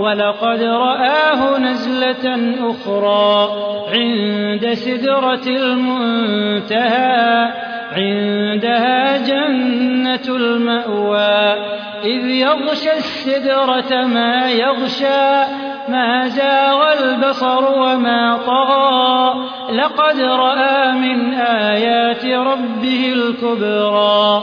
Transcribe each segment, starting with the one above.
ولقد رآه نزلة أخرى عند سدرة المنتهى عندها جنة المأوى. إذ يغشى السدرة ما يغشى ما زاغ البصر وما طغى. لقد رأى من آيات ربه الكبرى.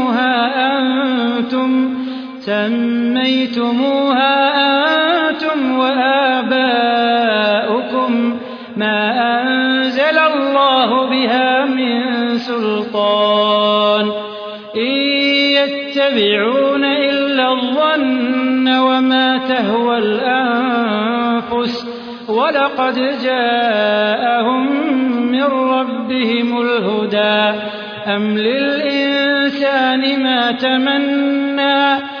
سميتموها أنتم وآباؤكم ما أنزل الله بها من سلطان. إن يتبعون إلا الظن وما تهوى الأنفس ولقد جاءهم من ربهم الهدى. أم للإنسان ما تمنى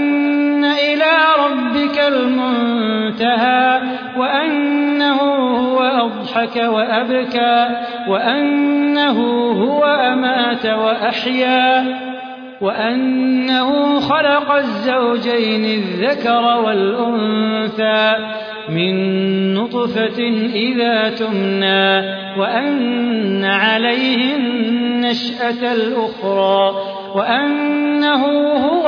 انتهى وأنه هو أضحك وأبكى وأنه هو أمات وأحيا وأنه خلق الزوجين الذكر والأنثى من نطفة إذا تمنى وأن عليه النشأة الأخرى وأنه هو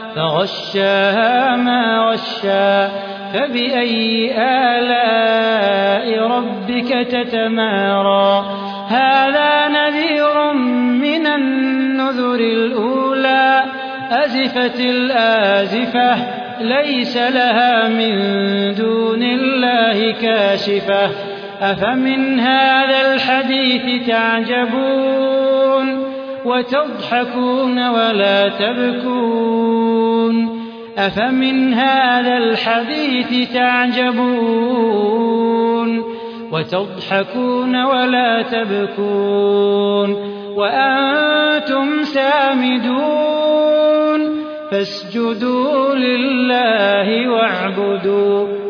فغشاها ما غشى فبأي آلاء ربك تتمارى؟ هذا نذير من النذر الأولى أزفت الآزفة ليس لها من دون الله كاشفة. أفمن هذا الحديث تعجبون؟ وتضحكون ولا تبكون. أفمن هذا الحديث تعجبون؟ وتضحكون ولا تبكون؟ وأنتم سامدون؟ فاسجدوا لله واعبدوا.